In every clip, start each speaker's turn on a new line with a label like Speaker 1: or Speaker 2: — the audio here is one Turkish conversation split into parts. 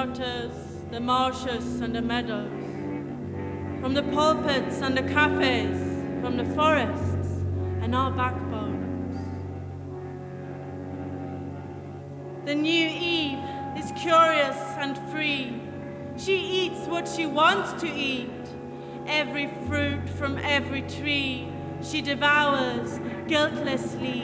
Speaker 1: gutters, the marshes and the meadows, from the pulpits and the cafes, from the forests and our backbones. The new Eve is curious and free. She eats what she wants to eat. Every fruit from every tree she devours guiltlessly,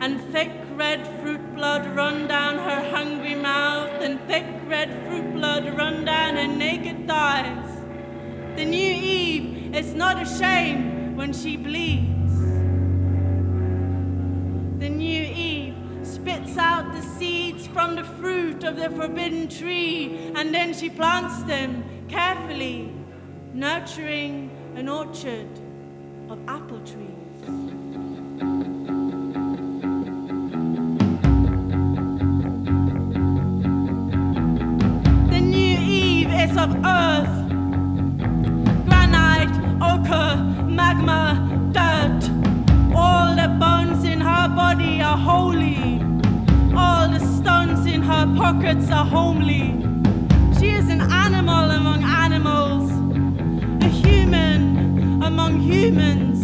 Speaker 1: and thick red fruit blood run down her hungry mouth, and thick red fruit blood run down her naked thighs. The new Eve is not ashamed when she bleeds. The new Eve spits out the seeds from the fruit of the forbidden tree, and then she plants them carefully, nurturing an orchard of apple trees. Pockets are homely. She is an animal among animals, a human among humans.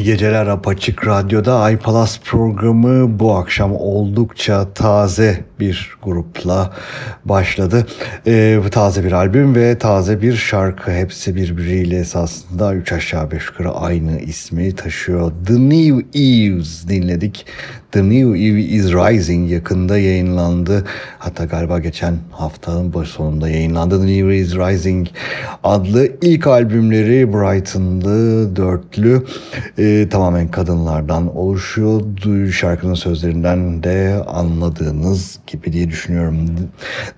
Speaker 2: İyi geceler Apaçık Radyo'da. Ay Palas programı bu akşam oldukça taze bir grupla başladı. Ee, taze bir albüm ve taze bir şarkı. Hepsi birbiriyle esasında üç aşağı beş yukarı aynı ismi taşıyor. The New Eves dinledik. The New Eve is Rising yakında yayınlandı. Hatta galiba geçen haftanın baş sonunda yayınlandı. The New Eve is Rising adlı ilk albümleri Brighton'lı dörtlü. Ee, tamamen kadınlardan oluşuyor. Şarkının sözlerinden de anladığınız gibi diye düşünüyorum.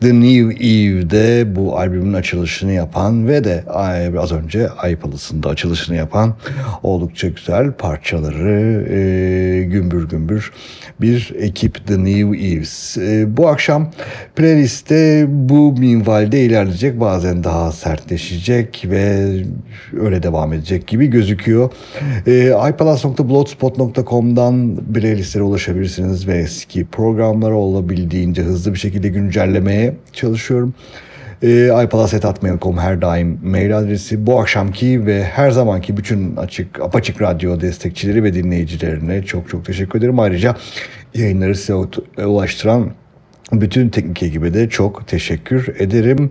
Speaker 2: The New Eve'de bu albümün açılışını yapan ve de ay, az önce Aypalısı'nda açılışını yapan oldukça güzel parçaları e, gümbür gümbür bir ekip The New Eves. E, bu akşam playlistte bu minvalde ilerleyecek. Bazen daha sertleşecek ve öyle devam edecek gibi gözüküyor. E, iPalas.blogspot.com'dan playlistlere ulaşabilirsiniz ve eski programları olabildiğince hızlı bir şekilde güncellemeye çalışıyorum. E, iPalas.atmail.com her daim mail adresi. Bu akşamki ve her zamanki bütün açık apaçık radyo destekçileri ve dinleyicilerine çok çok teşekkür ederim. Ayrıca yayınları size ulaştıran Bütün teknik ekibe de çok teşekkür ederim.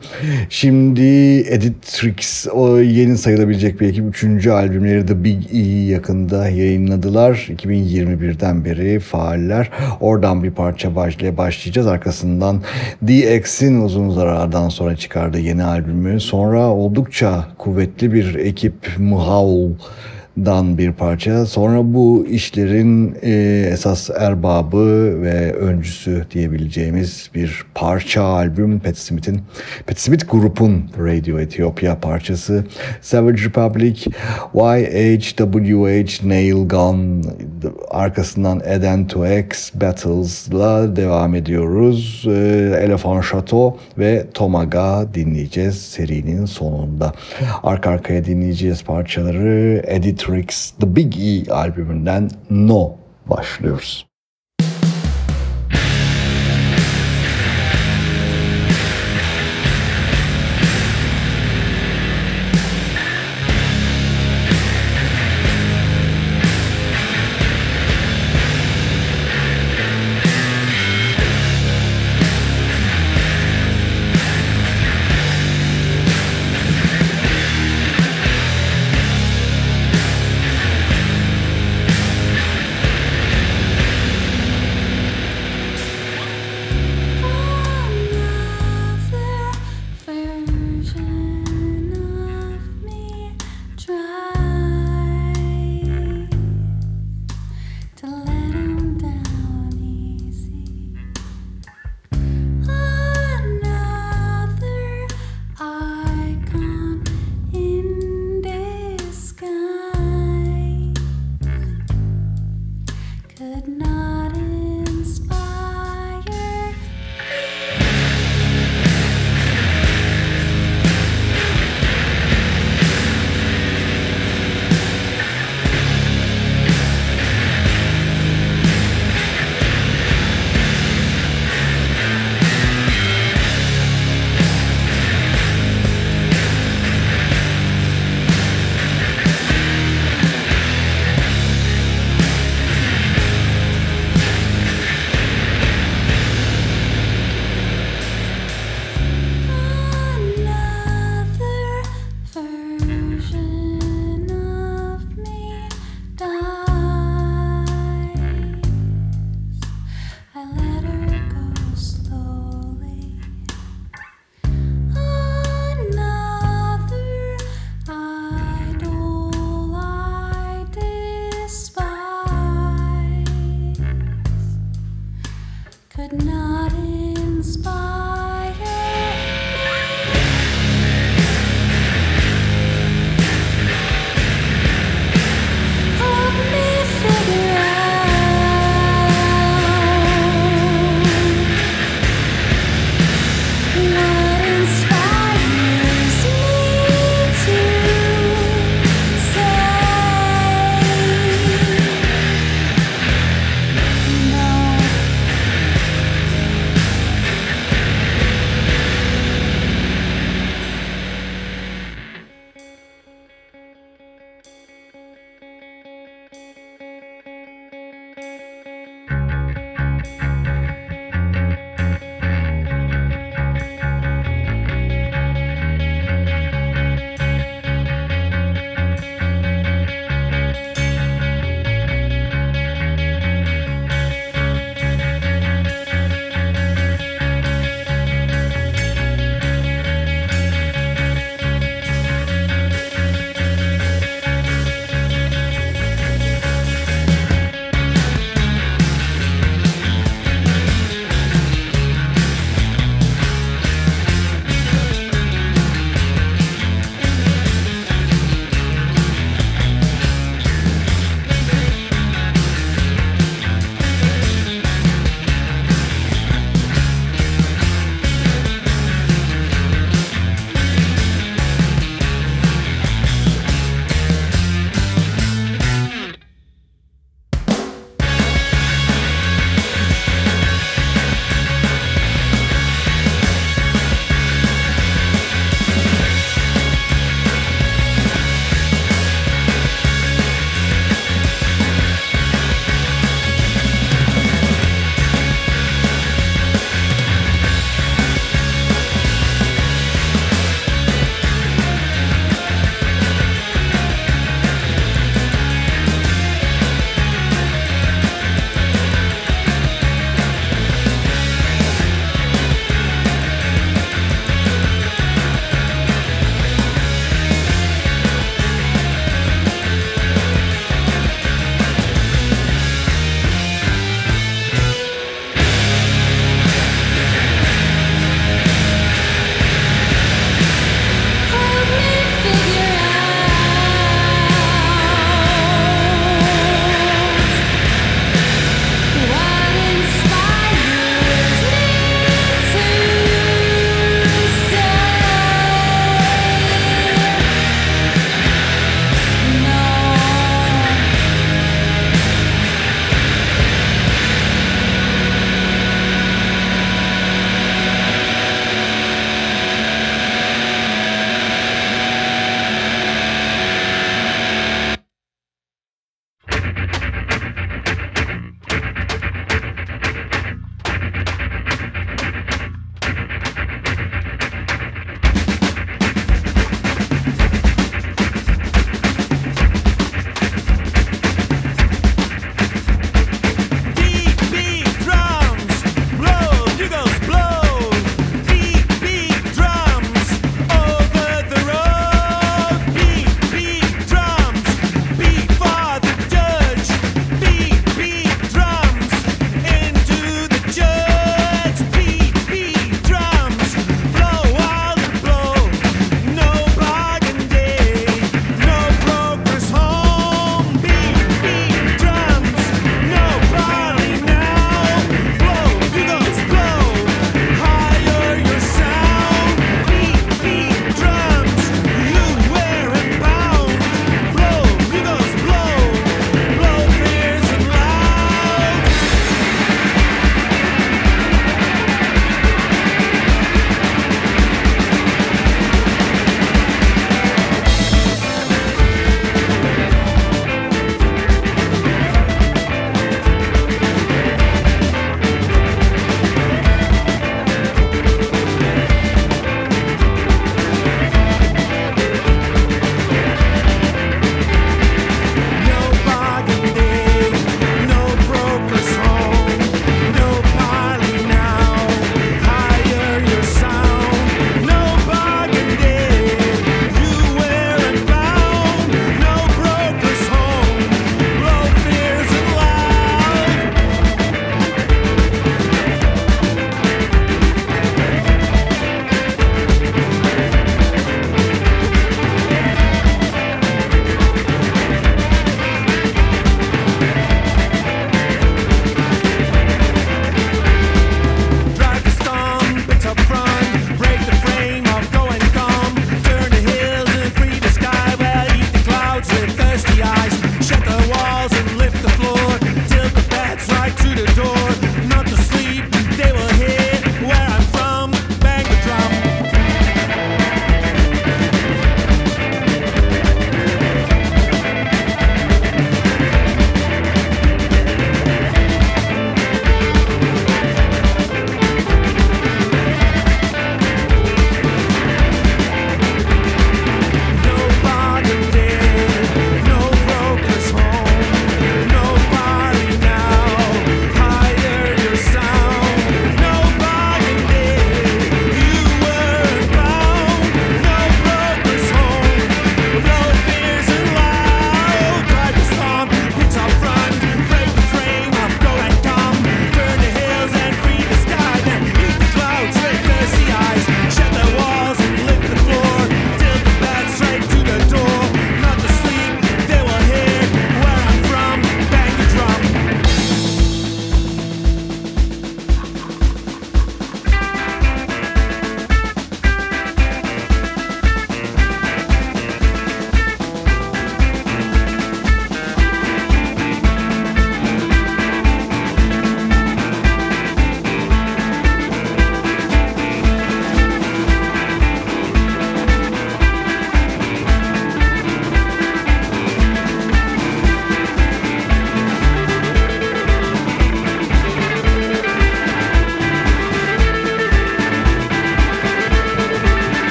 Speaker 2: Şimdi Editrix o yeni sayılabilecek bir ekip. Üçüncü albümleri The Big E'yi yakında yayınladılar. 2021'den beri faaller. Oradan bir parça başlaya başlayacağız. Arkasından DX'in uzun zarardan sonra çıkardığı yeni albümü. Sonra oldukça kuvvetli bir ekip Muhaul dan bir parça. Sonra bu işlerin e, esas erbabı ve öncüsü diyebileceğimiz bir parça albüm Pat Smith'in Pat Smith grubun Radio Ethiopia parçası Savage Republic YHWH Nail Gun arkasından Eden to X Battles'la devam ediyoruz. E, Elephant Chateau ve Tomaga dinleyeceğiz serinin sonunda. Arka arkaya dinleyeceğiz parçaları Edit Tricks The Big E albümünden No başlıyoruz.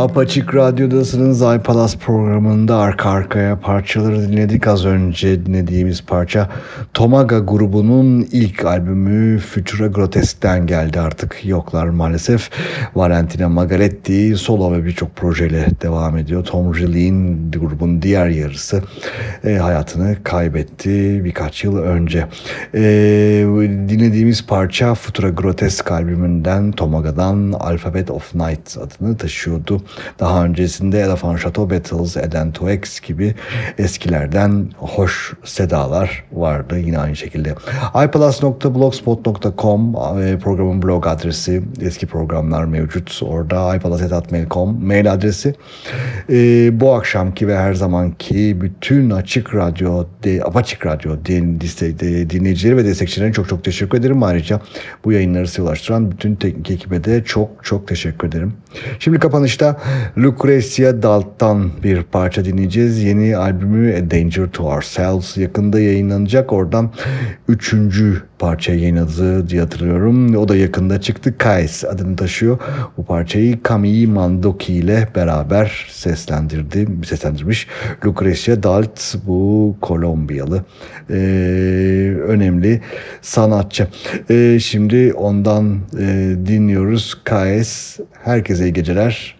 Speaker 2: Apaçık Radyo'dasınız. iPalas programında arka arkaya parçaları dinledik. Az önce dinlediğimiz parça Tomaga grubunun ilk albümü Futura Grotesque'den geldi artık. Yoklar maalesef. Valentina Magaletti solo ve birçok projeyle devam ediyor. Tom Riley'in grubun diğer yarısı e, hayatını kaybetti birkaç yıl önce. E, dinlediğimiz parça Futura Grotesque albümünden Tomaga'dan Alphabet of Night adını taşıyordu. Daha öncesinde Elephant Chateau Battles, Eden to X gibi eskilerden hoş sedalar vardı yine aynı şekilde. iPlus.blogspot.com e, programın blog adresi, eski programlar mevcut. Orada iPlus.mail.com mail adresi. E, bu akşamki ve her zamanki bütün Açık Radyo, de, Açık Radyo din, dinleyicileri ve destekçilerine çok çok teşekkür ederim. Ayrıca bu yayınları size ulaştıran bütün teknik ekibe de çok çok teşekkür ederim. Şimdi kapanışta Lucrezia Dalt'tan bir parça dinleyeceğiz. Yeni albümü A Danger to Ourselves yakında yayınlanacak. Oradan üçüncü parça yayınladı diye hatırlıyorum. O da yakında çıktı. Kais adını taşıyor. Bu parçayı Camille Mandoki ile beraber seslendirdi, seslendirmiş. Lucrezia Dalt bu Kolombiyalı e, önemli sanatçı. E, şimdi ondan e, dinliyoruz. Kais. Herkese iyi geceler.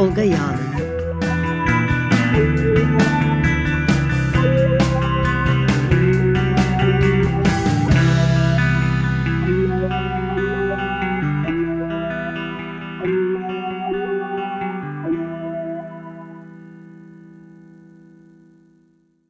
Speaker 3: Hazırlayan ve sunan Tolga Yağlı